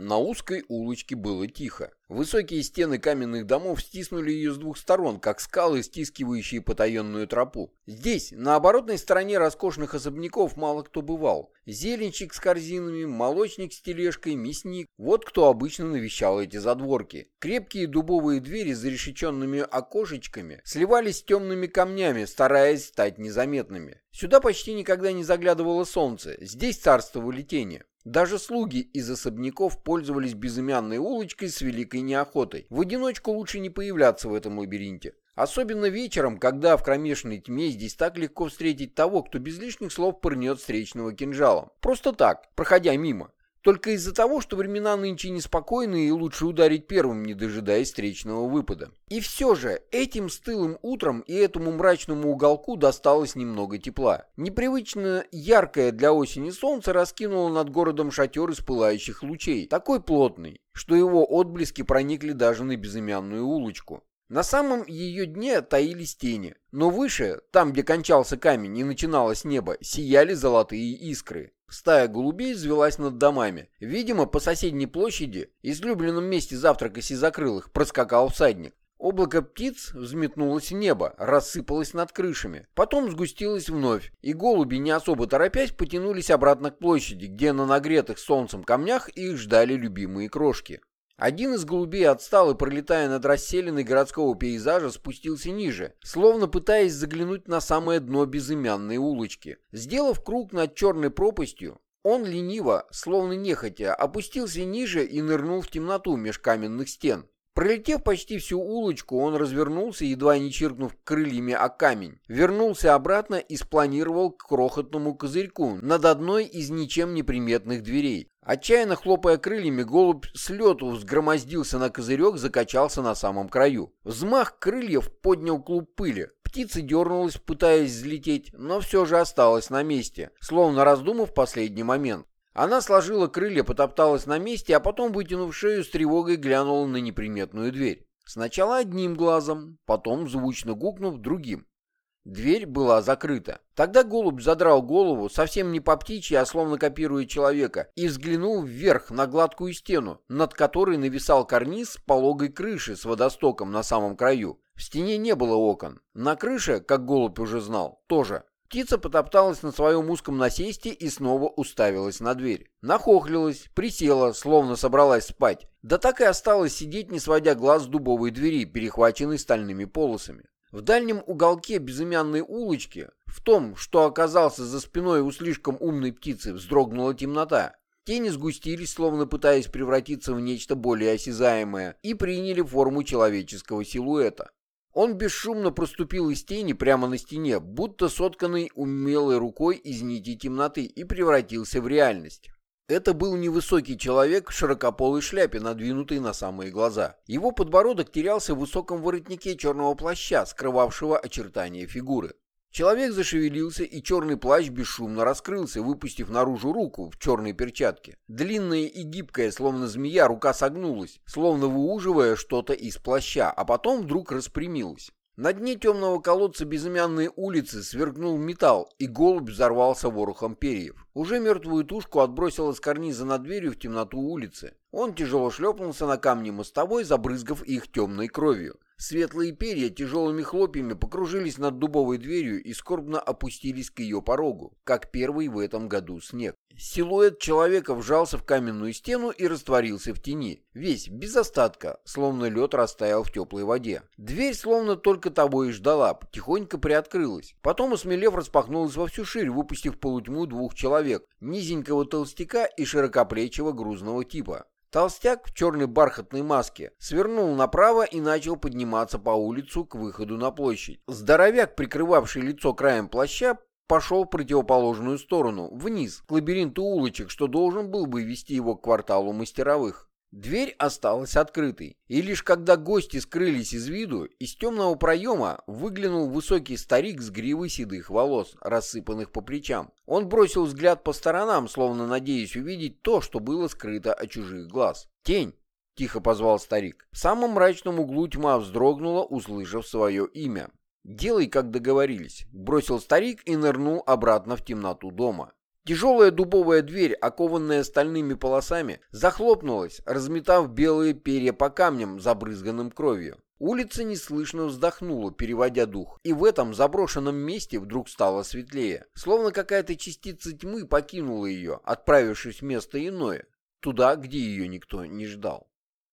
На узкой улочке было тихо. Высокие стены каменных домов стиснули ее с двух сторон, как скалы, стискивающие потаенную тропу. Здесь, на оборотной стороне роскошных особняков, мало кто бывал. Зеленщик с корзинами, молочник с тележкой, мясник. Вот кто обычно навещал эти задворки. Крепкие дубовые двери с зарешеченными окошечками сливались с темными камнями, стараясь стать незаметными. Сюда почти никогда не заглядывало солнце. Здесь царствовали тени. Даже слуги из особняков пользовались безымянной улочкой с великой неохотой. В одиночку лучше не появляться в этом лабиринте. Особенно вечером, когда в кромешной тьме здесь так легко встретить того, кто без лишних слов пырнет встречного кинжалом. Просто так, проходя мимо. Только из-за того, что времена нынче неспокойные и лучше ударить первым, не дожидаясь встречного выпада. И все же, этим стылым утром и этому мрачному уголку досталось немного тепла. Непривычно яркое для осени солнце раскинуло над городом шатер из пылающих лучей, такой плотный, что его отблески проникли даже на безымянную улочку. На самом ее дне таились тени, но выше, там, где кончался камень и начиналось небо, сияли золотые искры. Стая голубей взвелась над домами. Видимо, по соседней площади, излюбленном месте завтрака сизокрылых, проскакал всадник. Облако птиц взметнулось в небо, рассыпалось над крышами. Потом сгустилось вновь, и голуби, не особо торопясь, потянулись обратно к площади, где на нагретых солнцем камнях их ждали любимые крошки. Один из голубей отстал и, пролетая над расселенной городского пейзажа, спустился ниже, словно пытаясь заглянуть на самое дно безымянной улочки. Сделав круг над черной пропастью, он лениво, словно нехотя, опустился ниже и нырнул в темноту меж каменных стен. Пролетев почти всю улочку, он развернулся, едва не чиркнув крыльями о камень, вернулся обратно и спланировал к крохотному козырьку над одной из ничем не приметных дверей. Отчаянно хлопая крыльями, голубь с лету взгромоздился на козырек, закачался на самом краю. Взмах крыльев поднял клуб пыли. Птица дернулась, пытаясь взлететь, но все же осталась на месте, словно раздумав последний момент. Она сложила крылья, потопталась на месте, а потом, вытянув шею, с тревогой глянула на неприметную дверь. Сначала одним глазом, потом, звучно гукнув, другим. Дверь была закрыта. Тогда голубь задрал голову, совсем не по птичьи, а словно копируя человека, и взглянул вверх на гладкую стену, над которой нависал карниз пологой крыши с водостоком на самом краю. В стене не было окон. На крыше, как голубь уже знал, тоже. Птица потопталась на своем узком насесте и снова уставилась на дверь. Нахохлилась, присела, словно собралась спать. Да так и осталась сидеть, не сводя глаз с дубовой двери, перехваченной стальными полосами. В дальнем уголке безымянной улочки, в том, что оказался за спиной у слишком умной птицы, вздрогнула темнота. Тени сгустились, словно пытаясь превратиться в нечто более осязаемое, и приняли форму человеческого силуэта. Он бесшумно проступил из тени прямо на стене, будто сотканный умелой рукой из нити темноты, и превратился в реальность. Это был невысокий человек в широкополой шляпе, надвинутой на самые глаза. Его подбородок терялся в высоком воротнике черного плаща, скрывавшего очертания фигуры. Человек зашевелился, и черный плащ бесшумно раскрылся, выпустив наружу руку в черной перчатке. Длинная и гибкая, словно змея, рука согнулась, словно выуживая что-то из плаща, а потом вдруг распрямилась. На дне темного колодца безымянной улицы сверкнул металл, и голубь взорвался ворохом перьев. Уже мертвую тушку отбросило с карниза над дверью в темноту улицы. Он тяжело шлепнулся на камни мостовой, забрызгав их темной кровью. Светлые перья тяжелыми хлопьями покружились над дубовой дверью и скорбно опустились к ее порогу, как первый в этом году снег. Силуэт человека вжался в каменную стену и растворился в тени. Весь, без остатка, словно лед растаял в теплой воде. Дверь словно только того и ждала, тихонько приоткрылась. Потом, осмелев, распахнулась во всю ширь, выпустив полутьму двух человек, низенького толстяка и широкоплечего грузного типа. Толстяк в черной бархатной маске свернул направо и начал подниматься по улицу к выходу на площадь. Здоровяк, прикрывавший лицо краем плаща, пошел в противоположную сторону, вниз, к лабиринту улочек, что должен был бы вести его к кварталу мастеровых. Дверь осталась открытой, и лишь когда гости скрылись из виду, из темного проема выглянул высокий старик с гривой седых волос, рассыпанных по плечам. Он бросил взгляд по сторонам, словно надеясь увидеть то, что было скрыто от чужих глаз. «Тень!» — тихо позвал старик. В самом мрачном углу тьма вздрогнула, услышав свое имя. «Делай, как договорились», — бросил старик и нырнул обратно в темноту дома. Тяжелая дубовая дверь, окованная стальными полосами, захлопнулась, разметав белые перья по камням, забрызганным кровью. Улица неслышно вздохнула, переводя дух, и в этом заброшенном месте вдруг стало светлее, словно какая-то частица тьмы покинула ее, отправившись в место иное, туда, где ее никто не ждал.